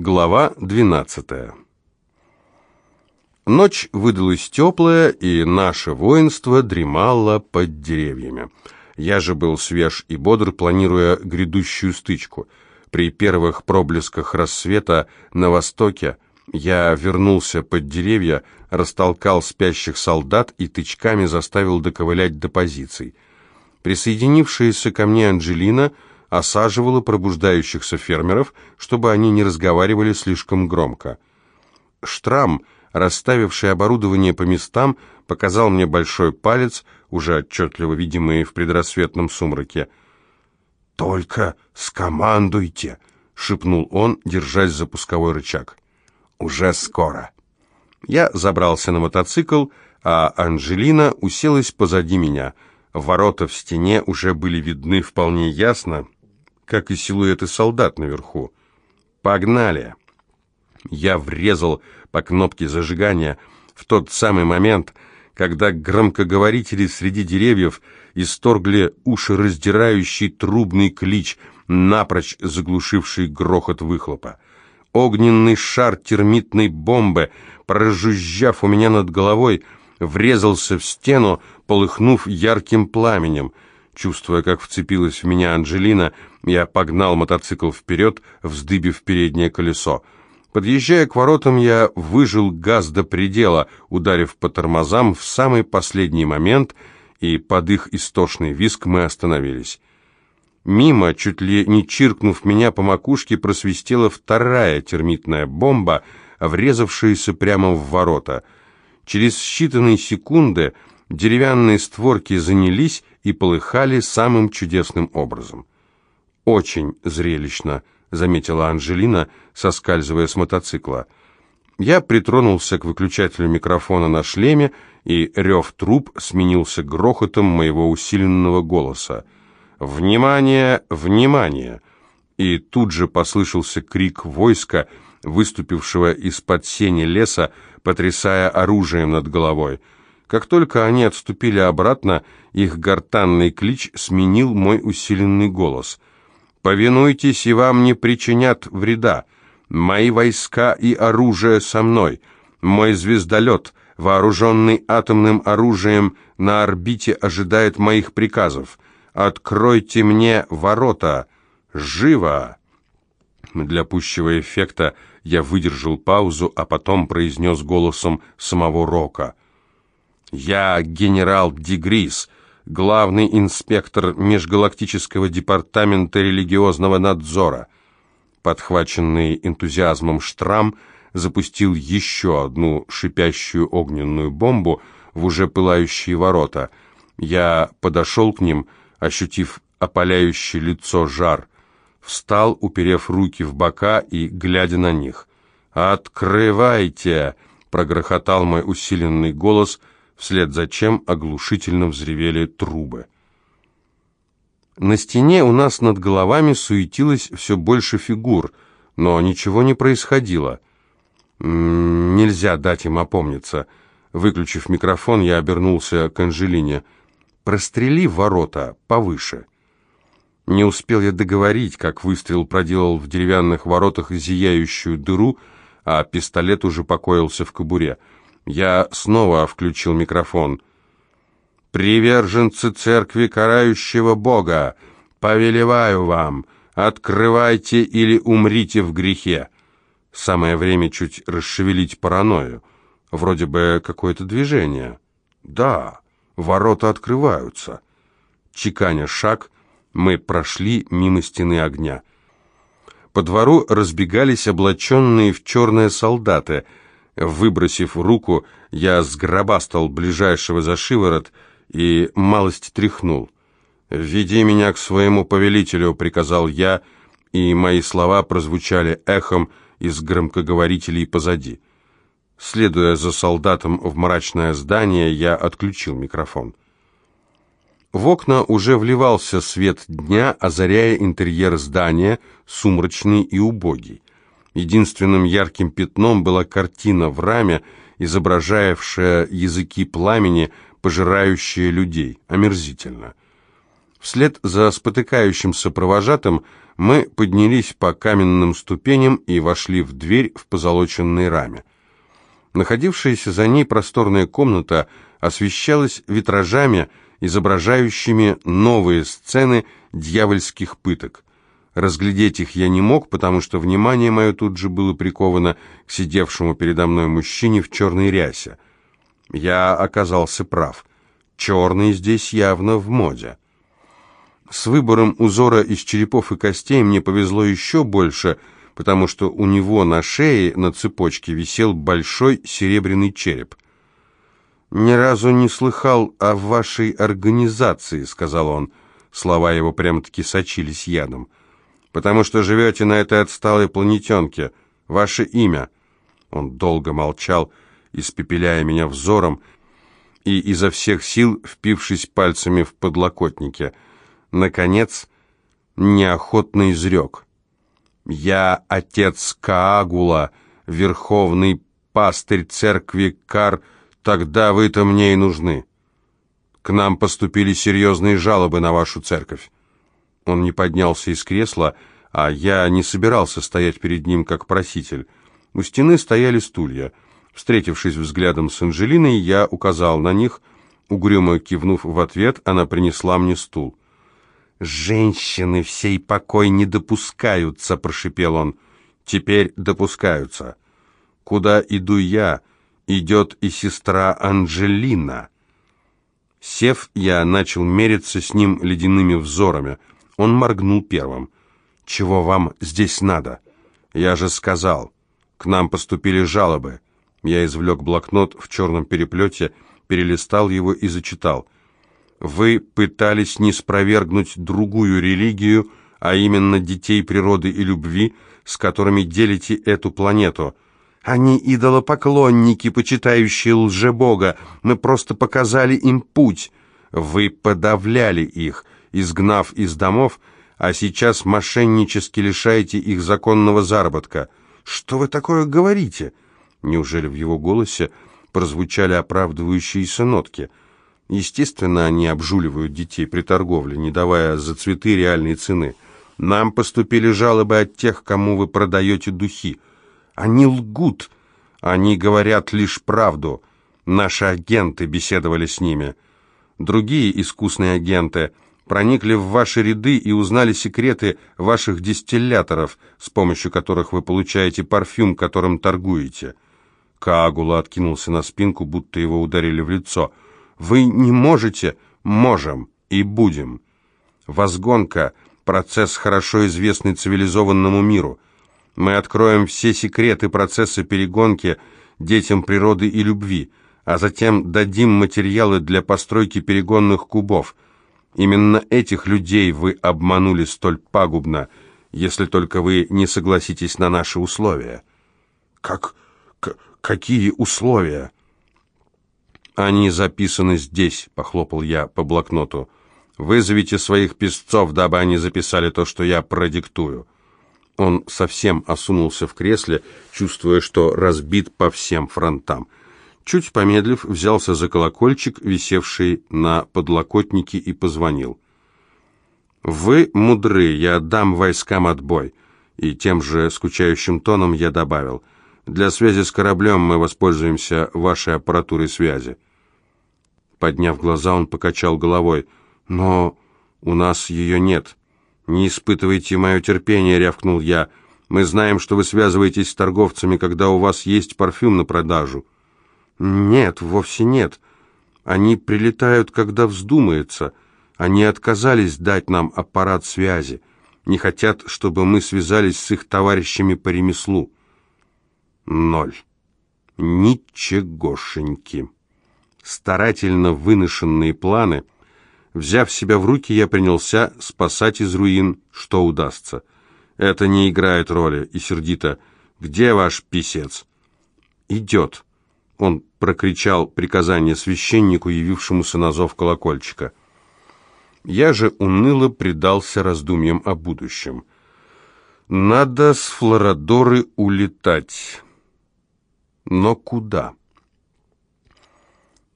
Глава 12 Ночь выдалась теплая, и наше воинство дремало под деревьями. Я же был свеж и бодр, планируя грядущую стычку. При первых проблесках рассвета на востоке я вернулся под деревья, растолкал спящих солдат и тычками заставил доковылять до позиций. Присоединившаяся ко мне Анджелина – осаживала пробуждающихся фермеров, чтобы они не разговаривали слишком громко. Штрам, расставивший оборудование по местам, показал мне большой палец, уже отчетливо видимый в предрассветном сумраке. «Только скомандуйте!» — шепнул он, держась за пусковой рычаг. «Уже скоро!» Я забрался на мотоцикл, а Анжелина уселась позади меня. Ворота в стене уже были видны вполне ясно, как и силуэты солдат наверху. «Погнали!» Я врезал по кнопке зажигания в тот самый момент, когда громкоговорители среди деревьев исторгли уши раздирающий трубный клич, напрочь заглушивший грохот выхлопа. Огненный шар термитной бомбы, прожужжав у меня над головой, врезался в стену, полыхнув ярким пламенем — Чувствуя, как вцепилась в меня Анжелина, я погнал мотоцикл вперед, вздыбив переднее колесо. Подъезжая к воротам, я выжил газ до предела, ударив по тормозам в самый последний момент, и под их истошный виск мы остановились. Мимо, чуть ли не чиркнув меня по макушке, просвистела вторая термитная бомба, врезавшаяся прямо в ворота. Через считанные секунды деревянные створки занялись и полыхали самым чудесным образом. «Очень зрелищно», — заметила Анжелина, соскальзывая с мотоцикла. Я притронулся к выключателю микрофона на шлеме, и рев труб сменился грохотом моего усиленного голоса. «Внимание! Внимание!» И тут же послышался крик войска, выступившего из-под сени леса, потрясая оружием над головой — как только они отступили обратно, их гортанный клич сменил мой усиленный голос. «Повинуйтесь, и вам не причинят вреда. Мои войска и оружие со мной. Мой звездолет, вооруженный атомным оружием, на орбите ожидает моих приказов. Откройте мне ворота! Живо!» Для пущего эффекта я выдержал паузу, а потом произнес голосом самого Рока – «Я генерал Дегрис, главный инспектор Межгалактического департамента религиозного надзора». Подхваченный энтузиазмом Штрам запустил еще одну шипящую огненную бомбу в уже пылающие ворота. Я подошел к ним, ощутив опаляющее лицо жар, встал, уперев руки в бока и глядя на них. «Открывайте!» — прогрохотал мой усиленный голос — вслед за чем оглушительно взревели трубы. На стене у нас над головами суетилось все больше фигур, но ничего не происходило. Нельзя дать им опомниться. Выключив микрофон, я обернулся к Анжелине. «Прострели ворота повыше». Не успел я договорить, как выстрел проделал в деревянных воротах зияющую дыру, а пистолет уже покоился в кобуре. Я снова включил микрофон. «Приверженцы церкви карающего Бога, повелеваю вам, открывайте или умрите в грехе». Самое время чуть расшевелить паранойю. Вроде бы какое-то движение. Да, ворота открываются. Чеканя шаг, мы прошли мимо стены огня. По двору разбегались облаченные в черное солдаты — Выбросив руку, я сгробастал ближайшего за шиворот и малость тряхнул. «Веди меня к своему повелителю», — приказал я, и мои слова прозвучали эхом из громкоговорителей позади. Следуя за солдатом в мрачное здание, я отключил микрофон. В окна уже вливался свет дня, озаряя интерьер здания, сумрачный и убогий. Единственным ярким пятном была картина в раме, изображавшая языки пламени, пожирающие людей. Омерзительно. Вслед за спотыкающимся провожатым мы поднялись по каменным ступеням и вошли в дверь в позолоченной раме. Находившаяся за ней просторная комната освещалась витражами, изображающими новые сцены дьявольских пыток. Разглядеть их я не мог, потому что внимание мое тут же было приковано к сидевшему передо мной мужчине в черной рясе. Я оказался прав. Черный здесь явно в моде. С выбором узора из черепов и костей мне повезло еще больше, потому что у него на шее на цепочке висел большой серебряный череп. «Ни разу не слыхал о вашей организации», — сказал он. Слова его прямо-таки сочились ядом. «Потому что живете на этой отсталой планетенке. Ваше имя». Он долго молчал, испепеляя меня взором, и изо всех сил впившись пальцами в подлокотники — наконец, неохотно изрек. «Я отец Каагула, верховный пастырь церкви Кар, тогда вы-то мне и нужны. К нам поступили серьезные жалобы на вашу церковь». Он не поднялся из кресла, а я не собирался стоять перед ним как проситель. У стены стояли стулья. Встретившись взглядом с Анжелиной, я указал на них. Угрюмо кивнув в ответ, она принесла мне стул. «Женщины всей покой не допускаются», — прошипел он. «Теперь допускаются. Куда иду я, идет и сестра Анжелина». Сев, я начал мериться с ним ледяными взорами. Он моргнул первым. «Чего вам здесь надо?» «Я же сказал. К нам поступили жалобы». Я извлек блокнот в черном переплете, перелистал его и зачитал — вы пытались не спровергнуть другую религию, а именно детей природы и любви, с которыми делите эту планету. Они идолопоклонники, почитающие лжебога. Мы просто показали им путь. Вы подавляли их, изгнав из домов, а сейчас мошеннически лишаете их законного заработка. Что вы такое говорите? Неужели в его голосе прозвучали оправдывающиеся нотки – Естественно, они обжуливают детей при торговле, не давая за цветы реальной цены. Нам поступили жалобы от тех, кому вы продаете духи. Они лгут. Они говорят лишь правду. Наши агенты беседовали с ними. Другие искусные агенты проникли в ваши ряды и узнали секреты ваших дистилляторов, с помощью которых вы получаете парфюм, которым торгуете. Каагула откинулся на спинку, будто его ударили в лицо – вы не можете, можем и будем. Возгонка – процесс, хорошо известный цивилизованному миру. Мы откроем все секреты процесса перегонки детям природы и любви, а затем дадим материалы для постройки перегонных кубов. Именно этих людей вы обманули столь пагубно, если только вы не согласитесь на наши условия. Как... какие условия? «Они записаны здесь», — похлопал я по блокноту. «Вызовите своих песцов, дабы они записали то, что я продиктую». Он совсем осунулся в кресле, чувствуя, что разбит по всем фронтам. Чуть помедлив, взялся за колокольчик, висевший на подлокотнике, и позвонил. «Вы мудры, я дам войскам отбой». И тем же скучающим тоном я добавил. «Для связи с кораблем мы воспользуемся вашей аппаратурой связи». Подняв глаза, он покачал головой. «Но у нас ее нет». «Не испытывайте мое терпение», — рявкнул я. «Мы знаем, что вы связываетесь с торговцами, когда у вас есть парфюм на продажу». «Нет, вовсе нет. Они прилетают, когда вздумается. Они отказались дать нам аппарат связи. Не хотят, чтобы мы связались с их товарищами по ремеслу». «Ноль. Ничегошеньки» старательно выношенные планы. Взяв себя в руки, я принялся спасать из руин, что удастся. Это не играет роли, и сердито. «Где ваш писец?» «Идет», — он прокричал приказание священнику, явившемуся на зов колокольчика. Я же уныло предался раздумьям о будущем. «Надо с Флорадоры улетать». Но куда?»